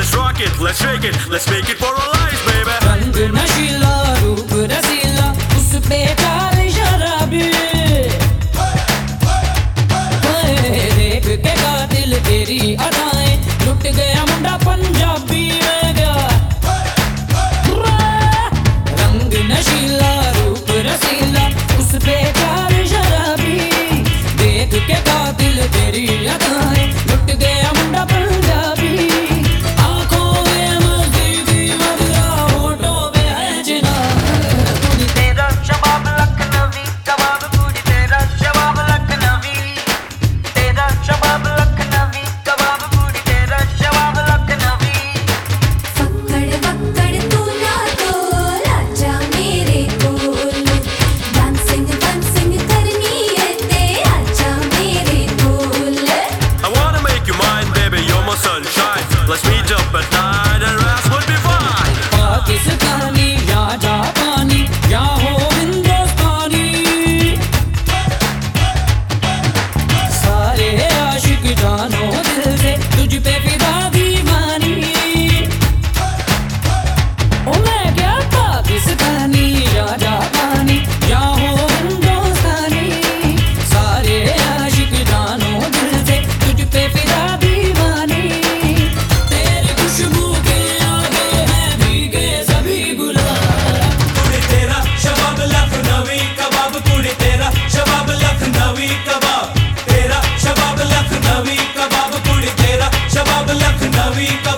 Let's rock it, let's shake it, let's make it for our lives, baby. we